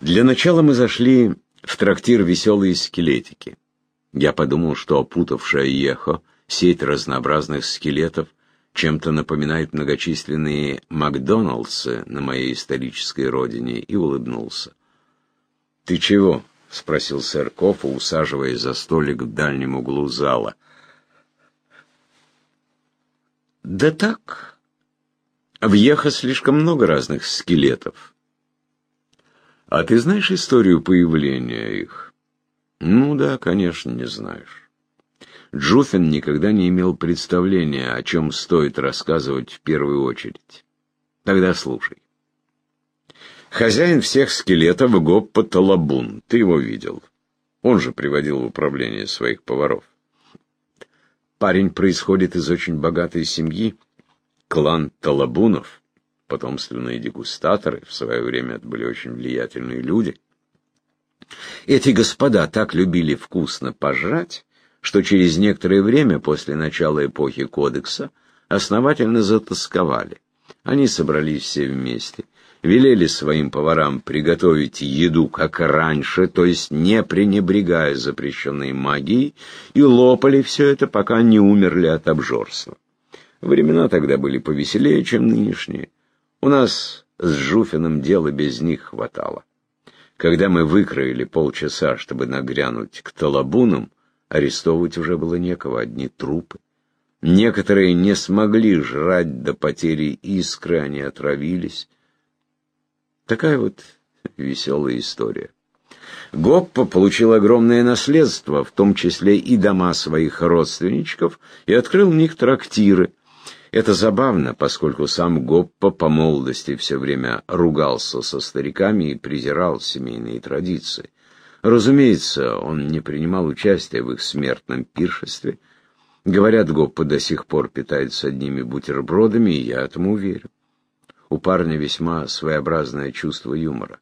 Для начала мы зашли в трактир «Веселые скелетики». Я подумал, что опутавшая ехо, сеть разнообразных скелетов, чем-то напоминает многочисленные Макдоналдсы на моей исторической родине, и улыбнулся. «Ты чего?» — спросил сэр Кофа, усаживаясь за столик в дальнем углу зала. «Да так. В Ехо слишком много разных скелетов. А ты знаешь историю появления их?» «Ну да, конечно, не знаешь». Джуфин никогда не имел представления, о чем стоит рассказывать в первую очередь. Тогда слушай. Хозяин всех скелетов Гоппа Талабун. Ты его видел. Он же приводил в управление своих поваров. Парень происходит из очень богатой семьи. Клан Талабунов, потомственные дегустаторы, в свое время это были очень влиятельные люди. Эти господа так любили вкусно пожрать, что через некоторое время после начала эпохи Кодекса основательно затасковали. Они собрались все вместе – велели своим поварам приготовить еду как раньше, то есть не пренебрегая запрещенной магией, и лопали все это, пока не умерли от обжорства. Времена тогда были повеселее, чем нынешние. У нас с Жуфиным дела без них хватало. Когда мы выкроили полчаса, чтобы нагрянуть к талабунам, арестовывать уже было некого, одни трупы. Некоторые не смогли жрать до потери искры, они отравились. Такая вот веселая история. Гоппа получил огромное наследство, в том числе и дома своих родственничков, и открыл в них трактиры. Это забавно, поскольку сам Гоппа по молодости все время ругался со стариками и презирал семейные традиции. Разумеется, он не принимал участия в их смертном пиршестве. Говорят, Гоппа до сих пор питается одними бутербродами, и я этому верю. У парня весьма своеобразное чувство юмора.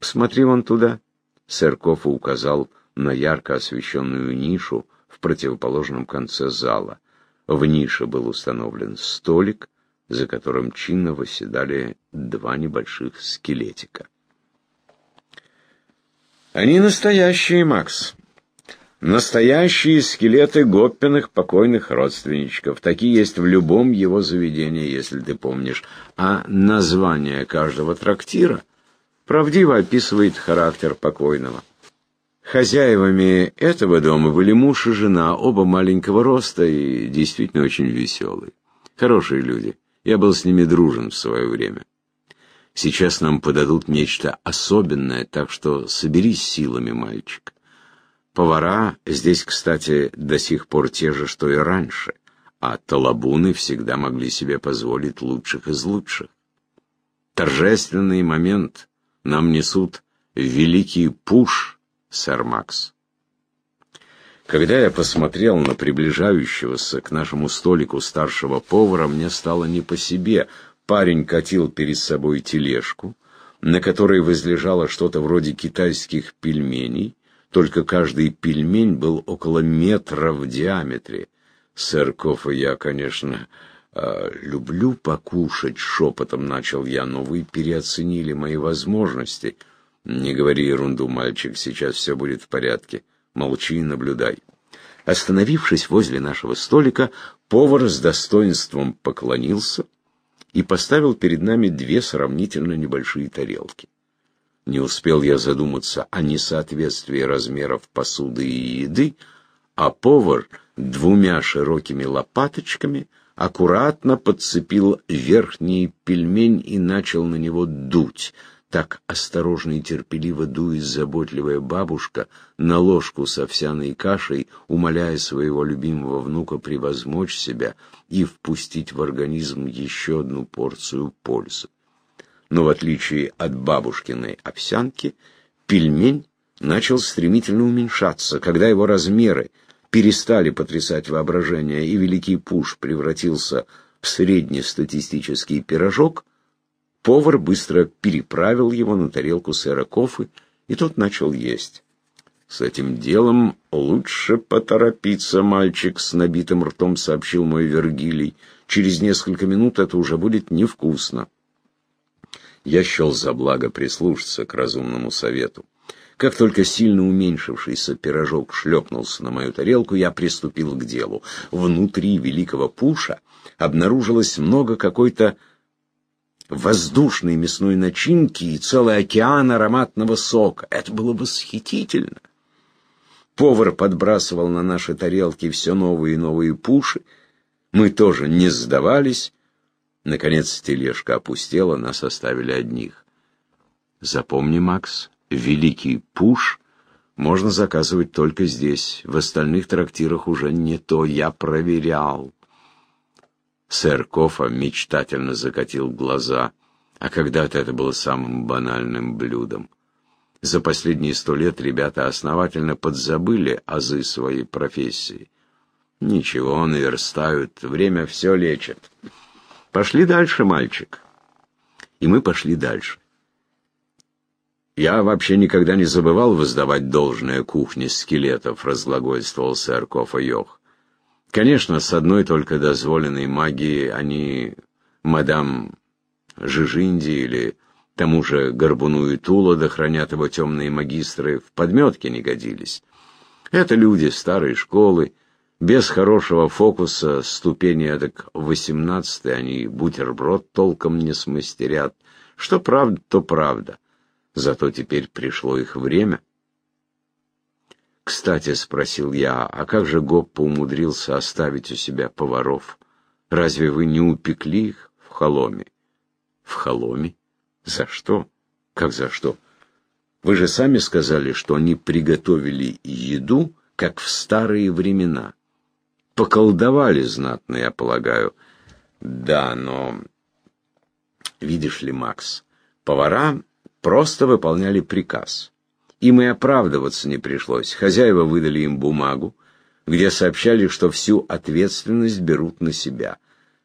«Посмотри вон туда», — сэр Кофа указал на ярко освещенную нишу в противоположном конце зала. В нише был установлен столик, за которым чинно восседали два небольших скелетика. «Они настоящие, Макс», Настоящие скелеты Гоппиных покойных родственничков. Такие есть в любом его заведении, если ты помнишь. А название каждого трактира правдиво описывает характер покойного. Хозяевами этого дома были муж и жена, оба маленького роста и действительно очень веселые. Хорошие люди. Я был с ними дружен в свое время. Сейчас нам подадут нечто особенное, так что соберись силами, мальчик. Повара здесь, кстати, до сих пор те же, что и раньше, а талабуны всегда могли себе позволить лучших из лучших. Торжественный момент нам несут великий пуш, сэр Макс. Когда я посмотрел на приближающегося к нашему столику старшего повара, мне стало не по себе. Парень катил перед собой тележку, на которой возлежало что-то вроде китайских пельменей, только каждый пельмень был около метра в диаметре. Сырков и я, конечно, э, люблю покушать, шепотом начал я, но вы переоценили мои возможности. Не говори ерунду, мальчик, сейчас все будет в порядке. Молчи и наблюдай. Остановившись возле нашего столика, повар с достоинством поклонился и поставил перед нами две сравнительно небольшие тарелки. Не успел я задуматься о несоответствии размеров посуды и еды, а повар двумя широкими лопаточками аккуратно подцепил верхний пельмень и начал на него дуть. Так осторожно и терпеливо дует заботливая бабушка на ложку с овсяной кашей, умоляя своего любимого внука превозмочь себя и впустить в организм еще одну порцию пользы. Но в отличие от бабушкиной овсянки, пельмень начал стремительно уменьшаться, когда его размеры перестали потрясать воображение, и великий пуш превратился в среднестатистический пирожок, повар быстро переправил его на тарелку сэра Кофы, и тот начал есть. «С этим делом лучше поторопиться, мальчик», — с набитым ртом сообщил мой Вергилий. «Через несколько минут это уже будет невкусно». Я счел за благо прислушаться к разумному совету. Как только сильно уменьшившийся пирожок шлепнулся на мою тарелку, я приступил к делу. Внутри великого пуша обнаружилось много какой-то воздушной мясной начинки и целый океан ароматного сока. Это было восхитительно. Повар подбрасывал на наши тарелки все новые и новые пуши. Мы тоже не сдавались. Наконец тележка опустела, нас оставили одних. Запомни, Макс, великий пуш можно заказывать только здесь. В остальных трактирах уже не то. Я проверял. Сэр Кофа мечтательно закатил глаза, а когда-то это было самым банальным блюдом. За последние сто лет ребята основательно подзабыли азы своей профессии. Ничего, наверстают, время все лечит. Пошли дальше, мальчик. И мы пошли дальше. Я вообще никогда не забывал воздавать должное кухне скелетов, разглагольствовал сэр Кофа Йох. Конечно, с одной только дозволенной магией они мадам Жижинди или тому же Горбуну и Тула, да его темные магистры, в подметке не годились. Это люди старой школы, без хорошего фокуса, ступени эдак восемнадцатой, они бутерброд толком не смастерят. Что правда, то правда. Зато теперь пришло их время. «Кстати», — спросил я, — «а как же Гоппа умудрился оставить у себя поваров? Разве вы не упекли их в холоме?» «В холоме? За что? Как за что? Вы же сами сказали, что они приготовили еду, как в старые времена. Поколдовали знатно, я полагаю. Да, но... Видишь ли, Макс, повара просто выполняли приказ. Им и оправдываться не пришлось. Хозяева выдали им бумагу, где сообщали, что всю ответственность берут на себя.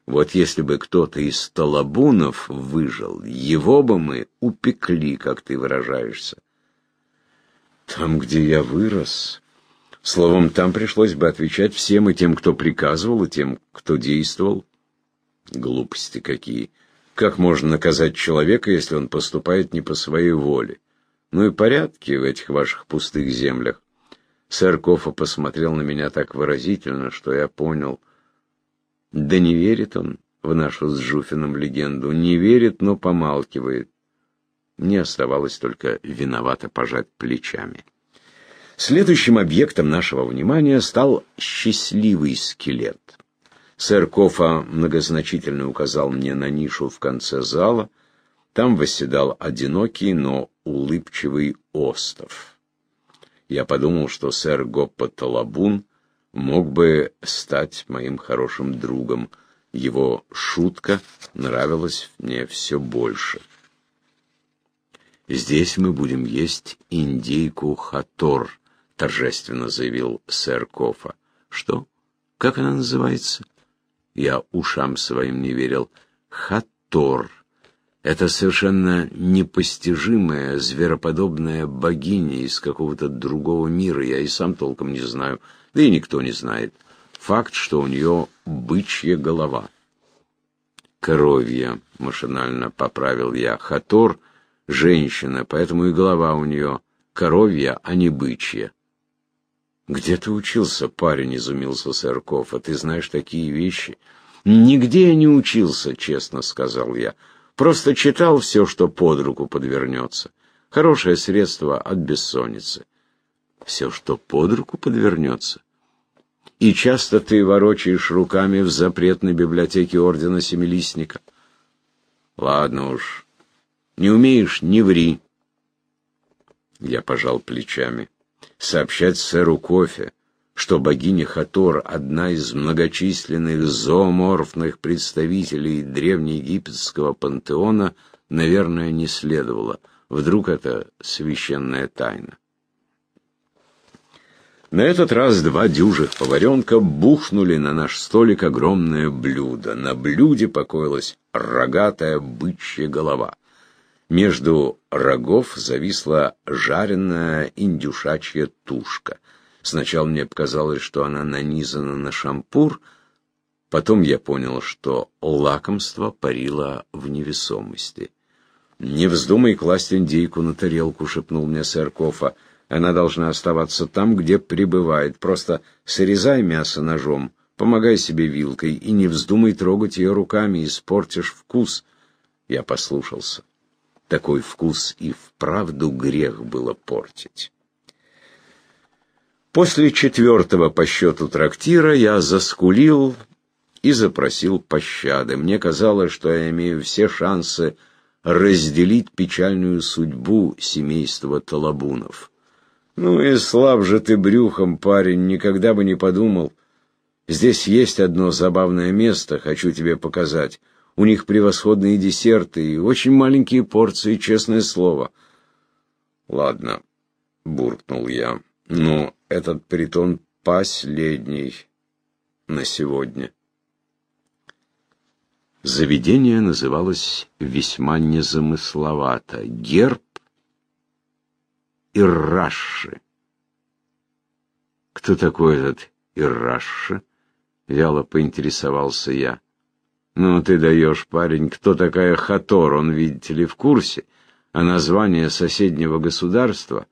Вот если бы кто-то из толобунов выжил, его бы мы упекли, как ты выражаешься. Там, где я вырос... Словом, там пришлось бы отвечать всем и тем, кто приказывал, и тем, кто действовал. Глупости какие. Как можно наказать человека, если он поступает не по своей воле? Ну и порядки в этих ваших пустых землях. Сэр Кофа посмотрел на меня так выразительно, что я понял. Да не верит он в нашу с Жуфином легенду. Не верит, но помалкивает. Мне оставалось только виновато пожать плечами. Следующим объектом нашего внимания стал счастливый скелет. Сэр Кофа многозначительно указал мне на нишу в конце зала. Там восседал одинокий, но улыбчивый остов. Я подумал, что сэр Гоппа Талабун мог бы стать моим хорошим другом. Его шутка нравилась мне все больше. «Здесь мы будем есть индейку хатор», — торжественно заявил сэр Кофа. «Что? Как она называется?» Я ушам своим не верил. «Хатор». Это совершенно непостижимая, звероподобная богиня из какого-то другого мира. Я и сам толком не знаю, да и никто не знает. Факт, что у нее бычья голова. Коровья, машинально поправил я. Хатор — женщина, поэтому и голова у нее коровья, а не бычья. «Где ты учился, парень?» — изумился Сырков. «А ты знаешь такие вещи?» «Нигде я не учился», — честно сказал я. Просто читал все, что под руку подвернется. Хорошее средство от бессонницы. Все, что под руку подвернется. И часто ты ворочаешь руками в запретной библиотеке Ордена Семилистника. Ладно уж, не умеешь, не ври. Я пожал плечами. Сообщать сэру кофе, что богиня Хатор — одна из многочисленных зооморфных представителей древнеегипетского пантеона, наверное, не следовало. Вдруг это священная тайна. На этот раз два дюжих поваренка бухнули на наш столик огромное блюдо. На блюде покоилась рогатая бычья голова. Между рогов зависла жареная индюшачья тушка. Сначала мне показалось, что она нанизана на шампур, потом я понял, что лакомство парило в невесомости. «Не вздумай класть индейку на тарелку», — шепнул мне сэр Кофа. «Она должна оставаться там, где пребывает. Просто срезай мясо ножом, помогай себе вилкой и не вздумай трогать ее руками, испортишь вкус». Я послушался. Такой вкус и вправду грех было портить. После четвертого по счету трактира я заскулил и запросил пощады. Мне казалось, что я имею все шансы разделить печальную судьбу семейства Толобунов. Ну и слав же ты брюхом, парень, никогда бы не подумал. Здесь есть одно забавное место, хочу тебе показать. У них превосходные десерты и очень маленькие порции, честное слово. Ладно, буркнул я. Ну, этот притон последний на сегодня. Заведение называлось весьма незамысловато. Герб Ирраши. Кто такой этот Ирраши? Вяло поинтересовался я. Ну, ты даешь, парень, кто такая Хатор, он, видите ли, в курсе, а название соседнего государства...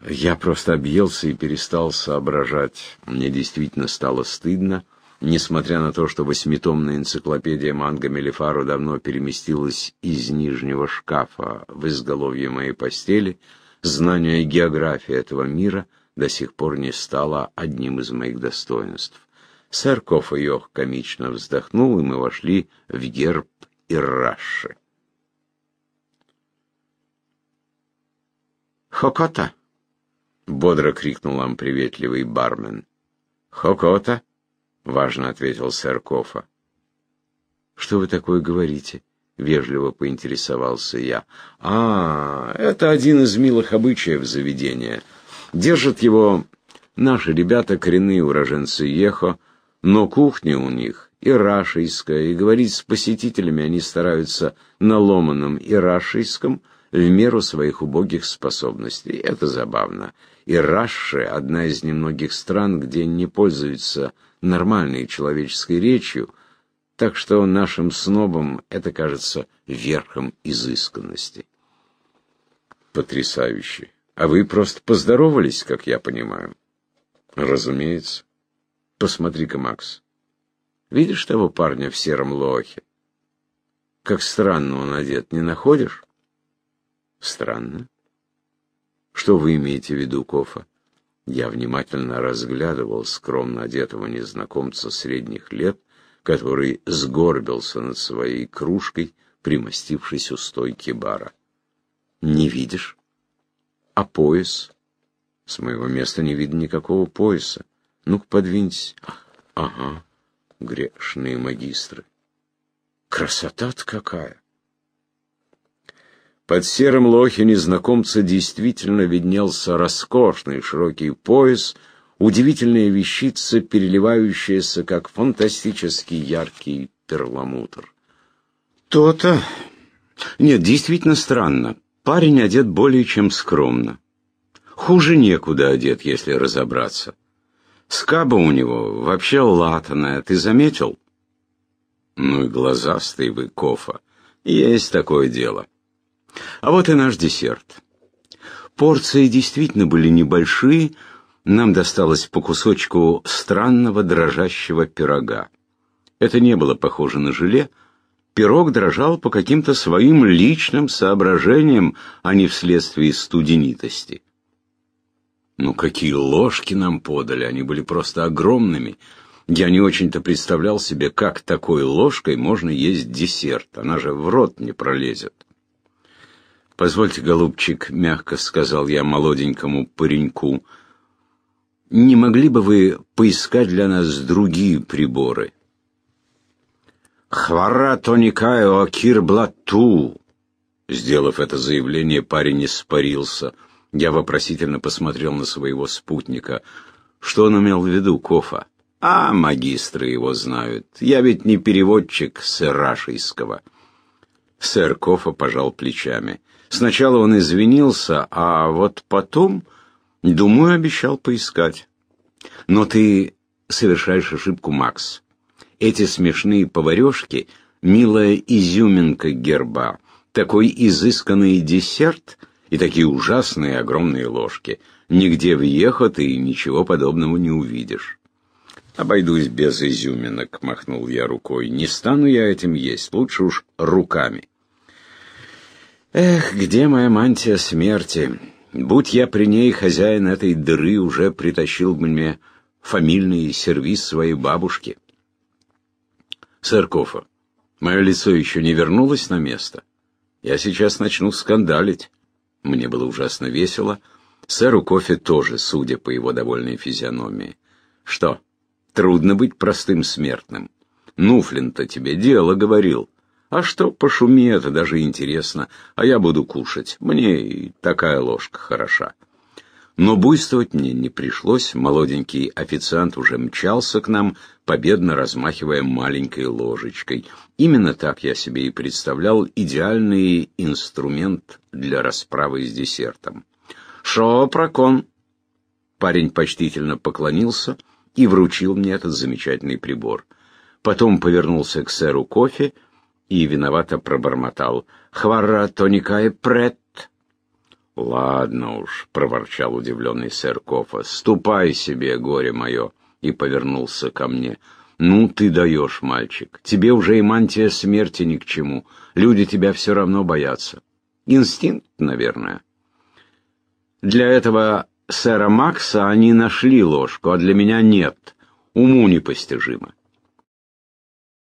Я просто объелся и перестал соображать. Мне действительно стало стыдно. Несмотря на то, что восьмитомная энциклопедия Манго Мелифару давно переместилась из нижнего шкафа в изголовье моей постели, знание географии этого мира до сих пор не стало одним из моих достоинств. Сэр Кофа комично вздохнул, и мы вошли в герб Ирраши. «Хокота!» — бодро крикнул нам приветливый бармен. «Хокота!» важно ответил сэр Кофа. Что вы такое говорите? Вежливо поинтересовался я. А, это один из милых обычаев заведения. Держат его наши ребята, коренные уроженцы Ехо, но кухня у них ирашийская, и говорить с посетителями они стараются на ломаном ирашийском в меру своих убогих способностей. Это забавно. Ираши — одна из немногих стран, где не пользуются нормальной человеческой речью, так что нашим снобам это кажется верхом изысканности. Потрясающе. А вы просто поздоровались, как я понимаю? Разумеется. Посмотри-ка, Макс. Видишь того парня в сером лохе? Как странно он одет, не находишь? Странно. Что вы имеете в виду, Кофа? Я внимательно разглядывал скромно одетого незнакомца средних лет, который сгорбился над своей кружкой, примостившись у стойки бара. «Не видишь? А пояс?» «С моего места не видно никакого пояса. Ну-ка, подвиньтесь». «Ага, грешные магистры. Красота-то какая!» Под серым лохе незнакомца действительно виднелся роскошный широкий пояс, удивительная вещица, переливающаяся, как фантастически яркий перламутр. То-то. Нет, действительно странно. Парень одет более чем скромно. Хуже некуда одет, если разобраться. Скаба у него вообще латаная, ты заметил? Ну и глазастый вы, Кофа. Есть такое дело. А вот и наш десерт. Порции действительно были небольшие, нам досталось по кусочку странного дрожащего пирога. Это не было похоже на желе, пирог дрожал по каким-то своим личным соображениям, а не вследствие студенитости. Ну какие ложки нам подали, они были просто огромными. Я не очень-то представлял себе, как такой ложкой можно есть десерт, она же в рот не пролезет. «Позвольте, голубчик», — мягко сказал я молоденькому пареньку, — «не могли бы вы поискать для нас другие приборы?» «Хвара тоникаю акир блату!» Сделав это заявление, парень испарился. Я вопросительно посмотрел на своего спутника. Что он имел в виду, Кофа? А, магистры его знают. Я ведь не переводчик с ирашийского. Сэр Кофа пожал плечами. Сначала он извинился, а вот потом, думаю, обещал поискать. Но ты совершаешь ошибку, Макс. Эти смешные поварешки — милая изюминка герба. такой изысканный десерт и такие ужасные огромные ложки. Нигде в ты ничего подобного не увидишь. «Обойдусь без изюминок», — махнул я рукой. «Не стану я этим есть, лучше уж руками». Эх, где моя мантия смерти? Будь я при ней, хозяин этой дыры уже притащил бы мне фамильный сервиз своей бабушки. Сэр Кофа, мое лицо еще не вернулось на место. Я сейчас начну скандалить. Мне было ужасно весело. Сэру Кофе тоже, судя по его довольной физиономии. Что, трудно быть простым смертным? Нуфлин-то тебе дело говорил. А что, пошуми, это даже интересно, а я буду кушать. Мне и такая ложка хороша. Но буйствовать мне не пришлось, молоденький официант уже мчался к нам, победно размахивая маленькой ложечкой. Именно так я себе и представлял идеальный инструмент для расправы с десертом. «Шо, прокон!» Парень почтительно поклонился и вручил мне этот замечательный прибор. Потом повернулся к сэру кофе и виновато пробормотал. «Хвара тоникай прет!» «Ладно уж», — проворчал удивленный сэр Кофа, — «ступай себе, горе мое!» и повернулся ко мне. «Ну, ты даешь, мальчик. Тебе уже и мантия смерти ни к чему. Люди тебя все равно боятся. Инстинкт, наверное». Для этого сэра Макса они нашли ложку, а для меня нет. Уму непостижимо.